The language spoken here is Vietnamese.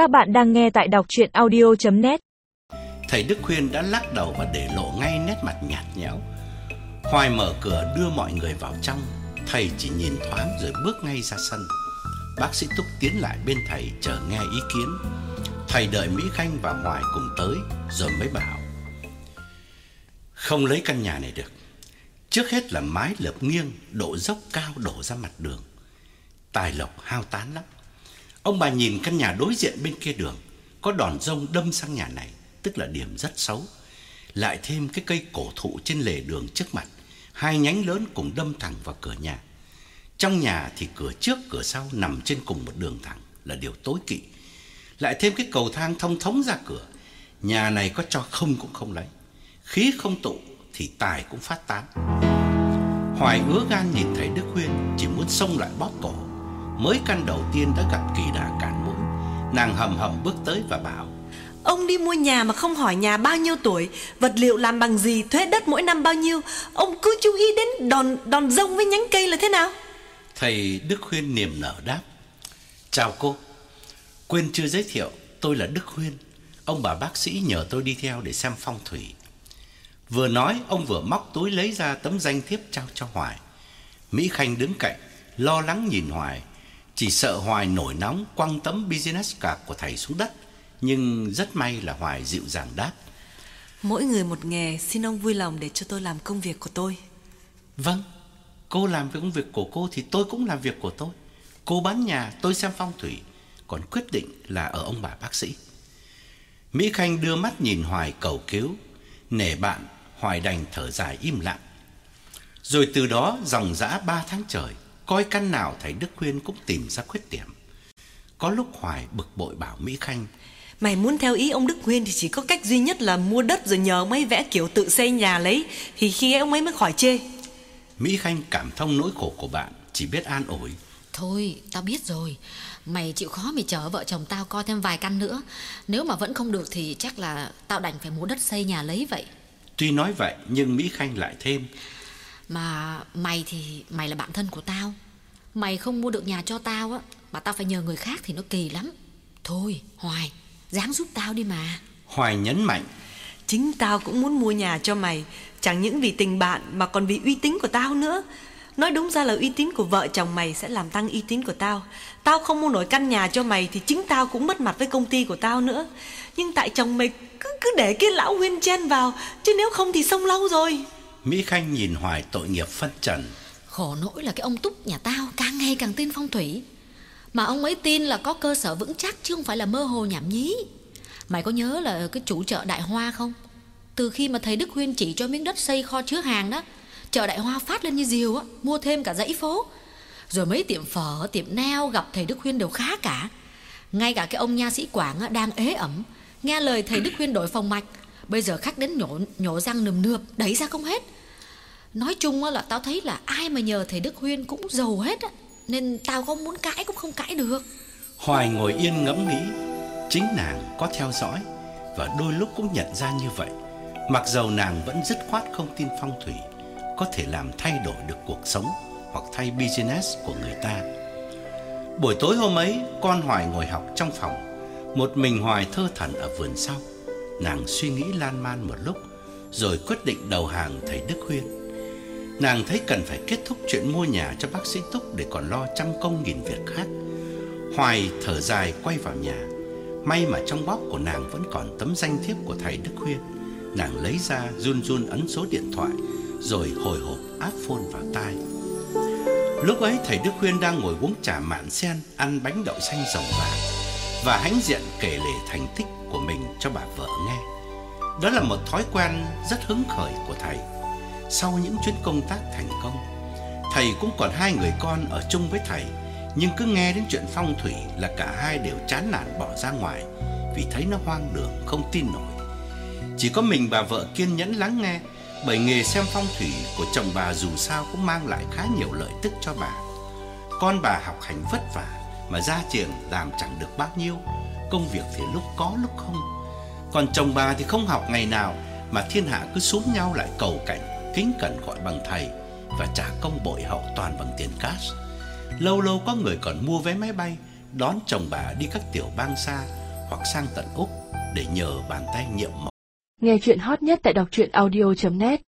Các bạn đang nghe tại đọc chuyện audio.net Thầy Đức Khuyên đã lắc đầu và để lộ ngay nét mặt nhạt nhẽo. Hoài mở cửa đưa mọi người vào trong, thầy chỉ nhìn thoáng rồi bước ngay ra sân. Bác sĩ Túc tiến lại bên thầy chờ nghe ý kiến. Thầy đợi Mỹ Khanh và Hoài cùng tới rồi mới bảo. Không lấy căn nhà này được. Trước hết là mái lợp nghiêng, độ dốc cao đổ ra mặt đường. Tài lộc hao tán lắm. Ông bà nhìn căn nhà đối diện bên kia đường, có đòn rông đâm sang nhà này, tức là điểm rất xấu. Lại thêm cái cây cổ thụ trên lề đường trước mặt, hai nhánh lớn cùng đâm thẳng vào cửa nhà. Trong nhà thì cửa trước cửa sau nằm trên cùng một đường thẳng là điều tối kỵ. Lại thêm cái cầu thang thông thống ra cửa, nhà này có cho không cũng không lấy. Khí không tụ thì tài cũng phát tán. Hoài ứa gan nhìn thấy Đức Huyên chỉ muốn xông lại bóp cổ. Mới căn đầu tiên đã gặp kỳ đà cản mũi, nàng hầm hầm bước tới và bảo: Ông đi mua nhà mà không hỏi nhà bao nhiêu tuổi, vật liệu làm bằng gì, thuế đất mỗi năm bao nhiêu, ông cứ chú ý đến đòn đòn rông với nhánh cây là thế nào? Thầy Đức Huyên niềm nở đáp: "Chào cô. Quên chưa giới thiệu, tôi là Đức Huyên. Ông bà bác sĩ nhờ tôi đi theo để xem phong thủy." Vừa nói, ông vừa móc túi lấy ra tấm danh thiếp trao cho Hoài. Mỹ Khanh đứng cạnh, lo lắng nhìn Hoài, chỉ sợ Hoài nổi nóng quăng tấm business card của thầy xuống đất, nhưng rất may là Hoài dịu dàng đáp. Mỗi người một nghề, xin ông vui lòng để cho tôi làm công việc của tôi. Vâng, cô làm việc công việc của cô thì tôi cũng làm việc của tôi. Cô bán nhà, tôi xem phong thủy, còn quyết định là ở ông bà bác sĩ. Mỹ Khanh đưa mắt nhìn Hoài cầu cứu, nể bạn, Hoài đành thở dài im lặng. Rồi từ đó dòng dã ba tháng trời, coi căn nào thầy Đức Khuyên cũng tìm ra khuyết điểm. Có lúc Hoài bực bội bảo Mỹ Khanh, Mày muốn theo ý ông Đức Nguyên thì chỉ có cách duy nhất là mua đất rồi nhờ ông ấy vẽ kiểu tự xây nhà lấy thì khi ấy ông ấy mới khỏi chê. Mỹ Khanh cảm thông nỗi khổ của bạn, chỉ biết an ủi. Thôi, tao biết rồi. Mày chịu khó mày chở vợ chồng tao coi thêm vài căn nữa. Nếu mà vẫn không được thì chắc là tao đành phải mua đất xây nhà lấy vậy. Tuy nói vậy nhưng Mỹ Khanh lại thêm, Mà mày thì mày là bạn thân của tao. Mày không mua được nhà cho tao á, mà tao phải nhờ người khác thì nó kỳ lắm. Thôi, Hoài, dáng giúp tao đi mà. Hoài nhấn mạnh, Chính tao cũng muốn mua nhà cho mày, chẳng những vì tình bạn mà còn vì uy tín của tao nữa. Nói đúng ra là uy tín của vợ chồng mày sẽ làm tăng uy tín của tao. Tao không mua nổi căn nhà cho mày thì chính tao cũng mất mặt với công ty của tao nữa. Nhưng tại chồng mày cứ cứ để cái lão Huyên chen vào, chứ nếu không thì xong lâu rồi. Mỹ Khanh nhìn Hoài tội nghiệp phân trần. Khổ nỗi là cái ông Túc nhà tao càng ngày càng tin phong thủy. Mà ông ấy tin là có cơ sở vững chắc chứ không phải là mơ hồ nhảm nhí. Mày có nhớ là cái chủ chợ Đại Hoa không? Từ khi mà thầy Đức Huyên chỉ cho miếng đất xây kho chứa hàng đó, chợ Đại Hoa phát lên như diều á, mua thêm cả dãy phố. Rồi mấy tiệm phở, tiệm neo gặp thầy Đức Huyên đều khá cả. Ngay cả cái ông nha sĩ Quảng á, đang ế ẩm, nghe lời thầy Đức Huyên đổi phòng mạch, bây giờ khách đến nhổ nhổ răng nườm nượp, đẩy ra không hết. Nói chung á là tao thấy là ai mà nhờ thầy Đức Huyên cũng giàu hết á, nên tao không muốn cãi cũng không cãi được. Hoài ngồi yên ngẫm nghĩ, chính nàng có theo dõi và đôi lúc cũng nhận ra như vậy. Mặc dầu nàng vẫn dứt khoát không tin phong thủy có thể làm thay đổi được cuộc sống hoặc thay business của người ta. Buổi tối hôm ấy, con Hoài ngồi học trong phòng, một mình Hoài thơ thẩn ở vườn sau. Nàng suy nghĩ lan man một lúc, rồi quyết định đầu hàng thầy Đức Huyên. Nàng thấy cần phải kết thúc chuyện mua nhà cho bác sĩ Túc để còn lo trăm công nghìn việc khác. Hoài thở dài quay vào nhà. May mà trong bóp của nàng vẫn còn tấm danh thiếp của thầy Đức Huyên. Nàng lấy ra run run ấn số điện thoại rồi hồi hộp áp phone vào tai. Lúc ấy thầy Đức Huyên đang ngồi uống trà mạn sen, ăn bánh đậu xanh rồng vàng và hãnh diện kể lể thành tích của mình cho bà vợ nghe. Đó là một thói quen rất hứng khởi của thầy. Sau những chuyến công tác thành công, thầy cũng còn hai người con ở chung với thầy, nhưng cứ nghe đến chuyện phong thủy là cả hai đều chán nản bỏ ra ngoài vì thấy nó hoang đường không tin nổi. Chỉ có mình bà vợ kiên nhẫn lắng nghe, bởi nghề xem phong thủy của chồng bà dù sao cũng mang lại khá nhiều lợi tức cho bà. Con bà học hành vất vả mà ra trường làm chẳng được bao nhiêu, công việc thì lúc có lúc không. Còn chồng bà thì không học ngày nào mà thiên hạ cứ súm nhau lại cầu cạnh, kính cẩn gọi bằng thầy và trả công bội hậu toàn bằng tiền cash. Lâu lâu có người còn mua vé máy bay đón chồng bà đi các tiểu bang xa hoặc sang tận Úc để nhờ bàn tay nhiệm màu. Nghe chuyện hot nhất tại đọc truyện audio.net